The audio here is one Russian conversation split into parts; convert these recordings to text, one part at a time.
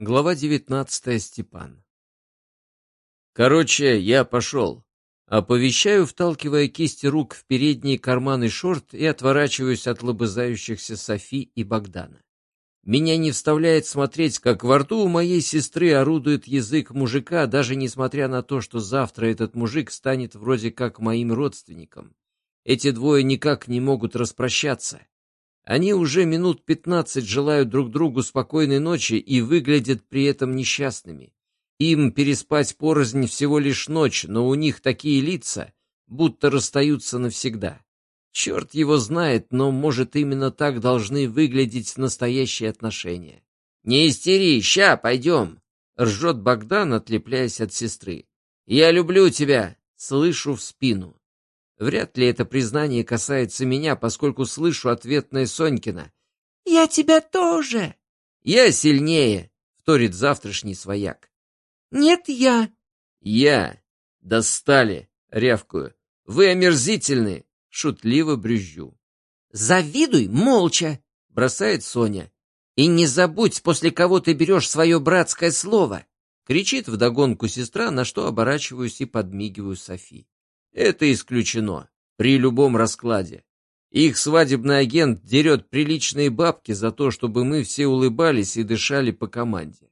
Глава девятнадцатая. Степан. Короче, я пошел. Оповещаю, вталкивая кисти рук в передние карманы шорт и отворачиваюсь от лобызающихся Софи и Богдана. Меня не вставляет смотреть, как во рту у моей сестры орудует язык мужика, даже несмотря на то, что завтра этот мужик станет вроде как моим родственником. Эти двое никак не могут распрощаться. Они уже минут пятнадцать желают друг другу спокойной ночи и выглядят при этом несчастными. Им переспать порознь всего лишь ночь, но у них такие лица, будто расстаются навсегда. Черт его знает, но, может, именно так должны выглядеть настоящие отношения. «Не истери, ща, пойдем!» — ржет Богдан, отлепляясь от сестры. «Я люблю тебя!» — слышу в спину. Вряд ли это признание касается меня, поскольку слышу ответное Сонькина. «Я тебя тоже!» «Я сильнее!» — вторит завтрашний свояк. «Нет, я!» «Я!» «Достали!» — рявкую. «Вы омерзительны!» — шутливо брюзжу. «Завидуй молча!» — бросает Соня. «И не забудь, после кого ты берешь свое братское слово!» — кричит вдогонку сестра, на что оборачиваюсь и подмигиваю Софи. Это исключено. При любом раскладе. Их свадебный агент дерет приличные бабки за то, чтобы мы все улыбались и дышали по команде.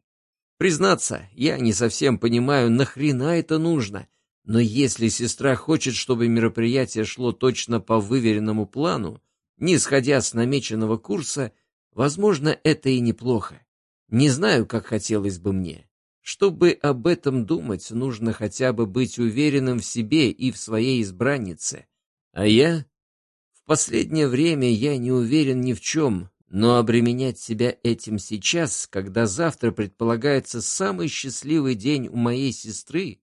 Признаться, я не совсем понимаю, нахрена это нужно, но если сестра хочет, чтобы мероприятие шло точно по выверенному плану, не сходя с намеченного курса, возможно, это и неплохо. Не знаю, как хотелось бы мне. Чтобы об этом думать, нужно хотя бы быть уверенным в себе и в своей избраннице. А я... В последнее время я не уверен ни в чем, но обременять себя этим сейчас, когда завтра предполагается самый счастливый день у моей сестры,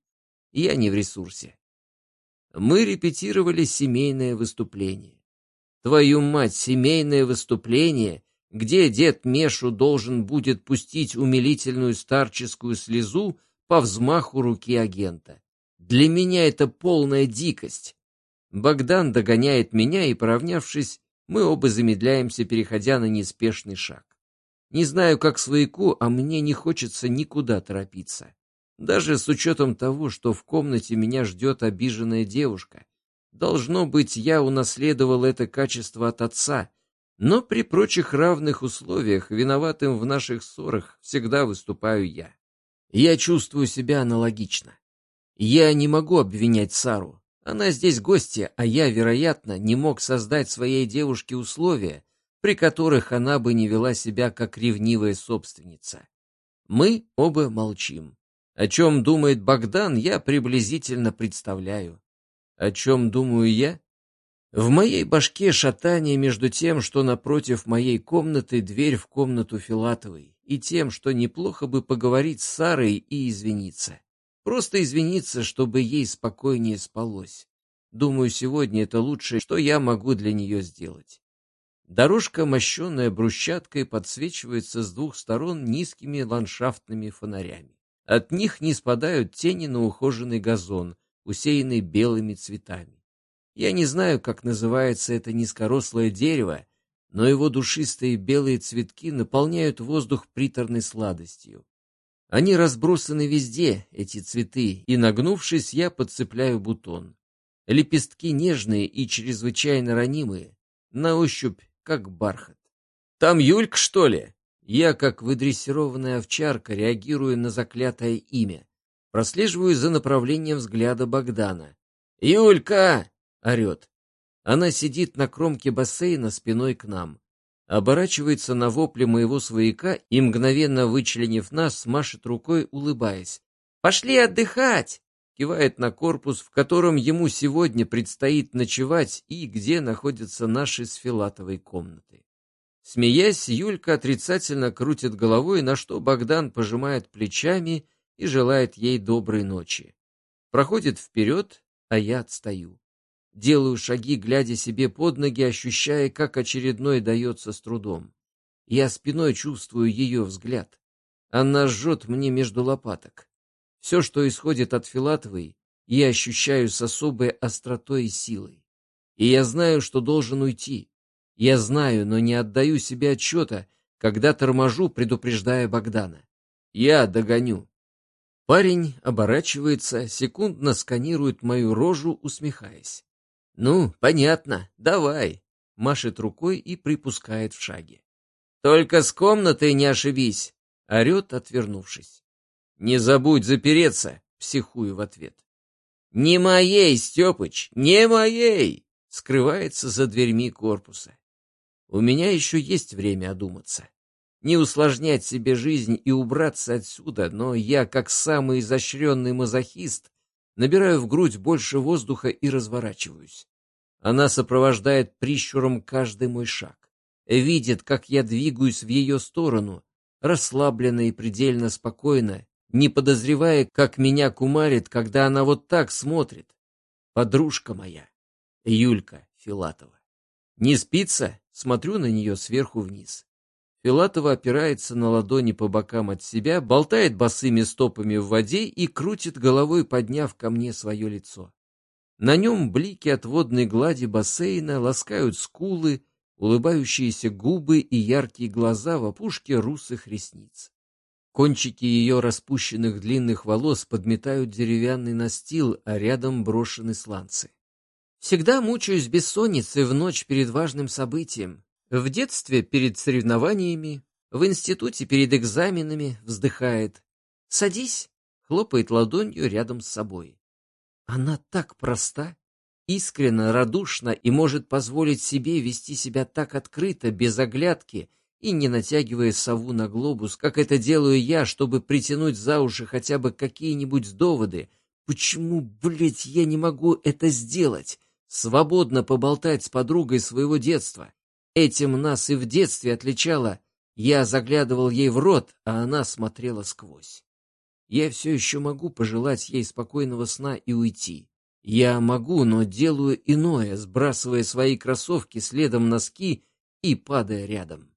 я не в ресурсе. Мы репетировали семейное выступление. Твою мать, семейное выступление где дед Мешу должен будет пустить умилительную старческую слезу по взмаху руки агента. Для меня это полная дикость. Богдан догоняет меня, и, поравнявшись, мы оба замедляемся, переходя на неспешный шаг. Не знаю, как свояку, а мне не хочется никуда торопиться. Даже с учетом того, что в комнате меня ждет обиженная девушка. Должно быть, я унаследовал это качество от отца — но при прочих равных условиях виноватым в наших ссорах всегда выступаю я. Я чувствую себя аналогично. Я не могу обвинять Сару. Она здесь гостья, а я, вероятно, не мог создать своей девушке условия, при которых она бы не вела себя как ревнивая собственница. Мы оба молчим. О чем думает Богдан, я приблизительно представляю. О чем думаю я? В моей башке шатание между тем, что напротив моей комнаты дверь в комнату Филатовой, и тем, что неплохо бы поговорить с Сарой и извиниться. Просто извиниться, чтобы ей спокойнее спалось. Думаю, сегодня это лучшее, что я могу для нее сделать. Дорожка, мощенная брусчаткой, подсвечивается с двух сторон низкими ландшафтными фонарями. От них не спадают тени на ухоженный газон, усеянный белыми цветами. Я не знаю, как называется это низкорослое дерево, но его душистые белые цветки наполняют воздух приторной сладостью. Они разбросаны везде, эти цветы, и, нагнувшись, я подцепляю бутон. Лепестки нежные и чрезвычайно ранимые, на ощупь, как бархат. «Там Юлька, что ли?» Я, как выдрессированная овчарка, реагирую на заклятое имя. Прослеживаю за направлением взгляда Богдана. «Юлька!» Орет. Она сидит на кромке бассейна спиной к нам. Оборачивается на вопли моего свояка и, мгновенно вычленив нас, машет рукой, улыбаясь. «Пошли отдыхать!» Кивает на корпус, в котором ему сегодня предстоит ночевать и где находятся наши с Филатовой комнаты. Смеясь, Юлька отрицательно крутит головой, на что Богдан пожимает плечами и желает ей доброй ночи. Проходит вперед, а я отстаю. Делаю шаги, глядя себе под ноги, ощущая, как очередной дается с трудом. Я спиной чувствую ее взгляд. Она жжет мне между лопаток. Все, что исходит от Филатовой, я ощущаю с особой остротой и силой. И я знаю, что должен уйти. Я знаю, но не отдаю себе отчета, когда торможу, предупреждая Богдана. Я догоню. Парень оборачивается, секундно сканирует мою рожу, усмехаясь. «Ну, понятно, давай», — машет рукой и припускает в шаге. «Только с комнатой не ошибись!» — орет, отвернувшись. «Не забудь запереться!» — психую в ответ. «Не моей, Степыч, не моей!» — скрывается за дверьми корпуса. У меня еще есть время одуматься. Не усложнять себе жизнь и убраться отсюда, но я, как самый изощренный мазохист, набираю в грудь больше воздуха и разворачиваюсь. Она сопровождает прищуром каждый мой шаг видит, как я двигаюсь в ее сторону, расслабленно и предельно спокойно, не подозревая, как меня кумарит, когда она вот так смотрит. Подружка моя, Юлька Филатова. Не спится? Смотрю на нее сверху вниз. Филатова опирается на ладони по бокам от себя, болтает босыми стопами в воде и крутит головой, подняв ко мне свое лицо. На нем блики от водной глади бассейна ласкают скулы, улыбающиеся губы и яркие глаза в опушке русых ресниц. Кончики ее распущенных длинных волос подметают деревянный настил, а рядом брошены сланцы. Всегда мучаюсь бессонницей в ночь перед важным событием. В детстве перед соревнованиями, в институте перед экзаменами вздыхает. «Садись», — хлопает ладонью рядом с собой. Она так проста искренно, радушно и может позволить себе вести себя так открыто, без оглядки и не натягивая сову на глобус, как это делаю я, чтобы притянуть за уши хотя бы какие-нибудь доводы. Почему, блядь, я не могу это сделать? Свободно поболтать с подругой своего детства. Этим нас и в детстве отличало. Я заглядывал ей в рот, а она смотрела сквозь. Я все еще могу пожелать ей спокойного сна и уйти. Я могу, но делаю иное, сбрасывая свои кроссовки следом носки и падая рядом.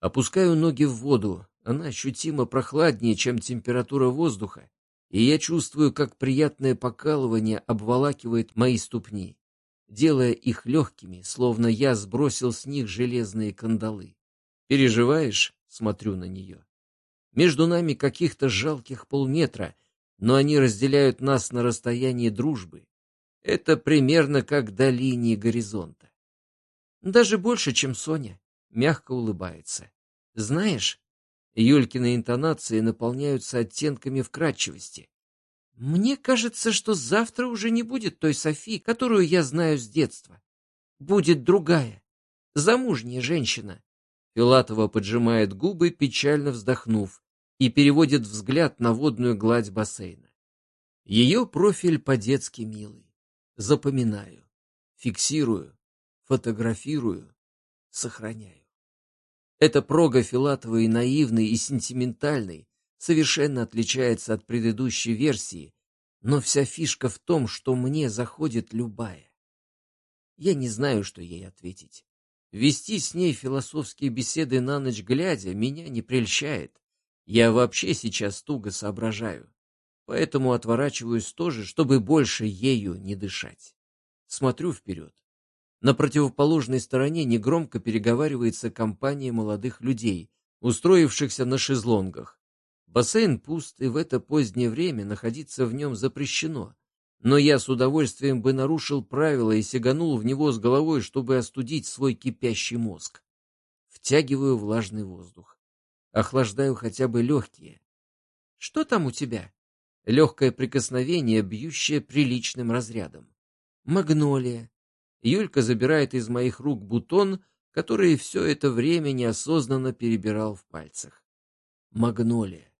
Опускаю ноги в воду, она ощутимо прохладнее, чем температура воздуха, и я чувствую, как приятное покалывание обволакивает мои ступни, делая их легкими, словно я сбросил с них железные кандалы. «Переживаешь?» — смотрю на нее. Между нами каких-то жалких полметра, но они разделяют нас на расстоянии дружбы, это примерно как до линии горизонта. Даже больше, чем Соня, мягко улыбается. Знаешь, Юлькины интонации наполняются оттенками вкрадчивости. Мне кажется, что завтра уже не будет той Софи, которую я знаю с детства. Будет другая, замужняя женщина. Филатова поджимает губы, печально вздохнув, и переводит взгляд на водную гладь бассейна. Ее профиль по-детски милый запоминаю, фиксирую, фотографирую, сохраняю. Эта прога Филатовой наивной и сентиментальной совершенно отличается от предыдущей версии, но вся фишка в том, что мне заходит любая. Я не знаю, что ей ответить. Вести с ней философские беседы на ночь глядя меня не прельщает. Я вообще сейчас туго соображаю поэтому отворачиваюсь тоже, чтобы больше ею не дышать. Смотрю вперед. На противоположной стороне негромко переговаривается компания молодых людей, устроившихся на шезлонгах. Бассейн пуст, и в это позднее время находиться в нем запрещено. Но я с удовольствием бы нарушил правила и сиганул в него с головой, чтобы остудить свой кипящий мозг. Втягиваю влажный воздух. Охлаждаю хотя бы легкие. «Что там у тебя?» Легкое прикосновение, бьющее приличным разрядом. Магнолия. Юлька забирает из моих рук бутон, который все это время неосознанно перебирал в пальцах. Магнолия.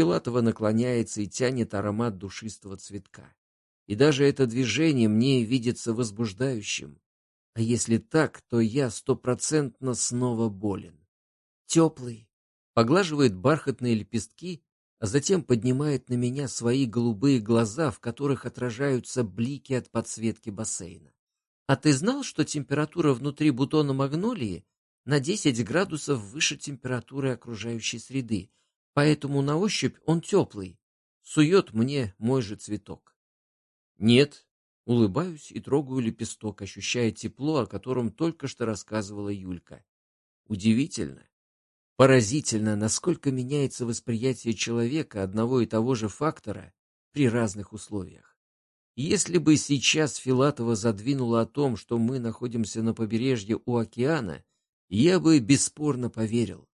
Филатова наклоняется и тянет аромат душистого цветка. И даже это движение мне видится возбуждающим. А если так, то я стопроцентно снова болен. Теплый. Поглаживает бархатные лепестки а затем поднимает на меня свои голубые глаза, в которых отражаются блики от подсветки бассейна. А ты знал, что температура внутри бутона магнолии на 10 градусов выше температуры окружающей среды, поэтому на ощупь он теплый, сует мне мой же цветок. Нет, улыбаюсь и трогаю лепесток, ощущая тепло, о котором только что рассказывала Юлька. Удивительно. Поразительно, насколько меняется восприятие человека одного и того же фактора при разных условиях. Если бы сейчас Филатова задвинула о том, что мы находимся на побережье у океана, я бы бесспорно поверил.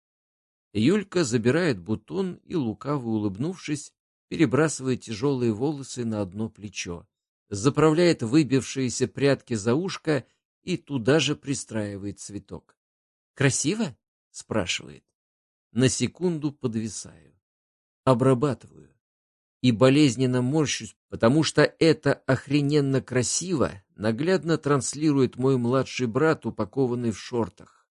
Юлька забирает бутон и, лукаво улыбнувшись, перебрасывает тяжелые волосы на одно плечо, заправляет выбившиеся прядки за ушко и туда же пристраивает цветок. «Красиво?» — спрашивает. На секунду подвисаю. Обрабатываю. И болезненно морщусь, потому что это охрененно красиво наглядно транслирует мой младший брат, упакованный в шортах.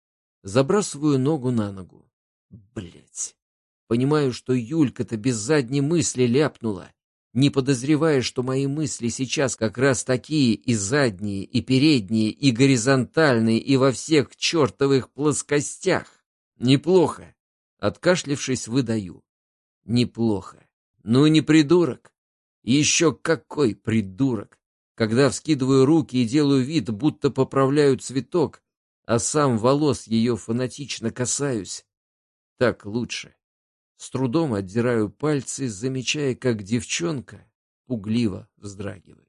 Забрасываю ногу на ногу. Блять. Понимаю, что Юлька-то без задней мысли ляпнула, не подозревая, что мои мысли сейчас как раз такие и задние, и передние, и горизонтальные, и во всех чертовых плоскостях. Неплохо. Откашлившись, выдаю. Неплохо. Ну не придурок. Еще какой придурок. Когда вскидываю руки и делаю вид, будто поправляю цветок, а сам волос ее фанатично касаюсь. Так лучше. С трудом отдираю пальцы, замечая, как девчонка пугливо вздрагивает.